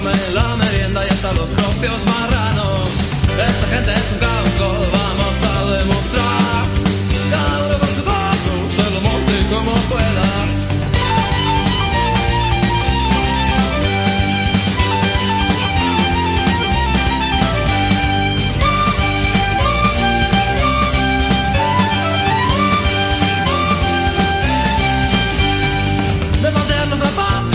de la merienda y hasta los propios marranos. Esta gente es un caos, lo vamos a demostrar. Cada uno con su costo, se lo monte como pueda.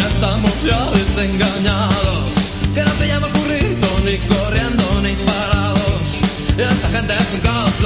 Estamos ya desengañados, que no pillamos burrito ni corriendo ni parados. Y esta gente es un caos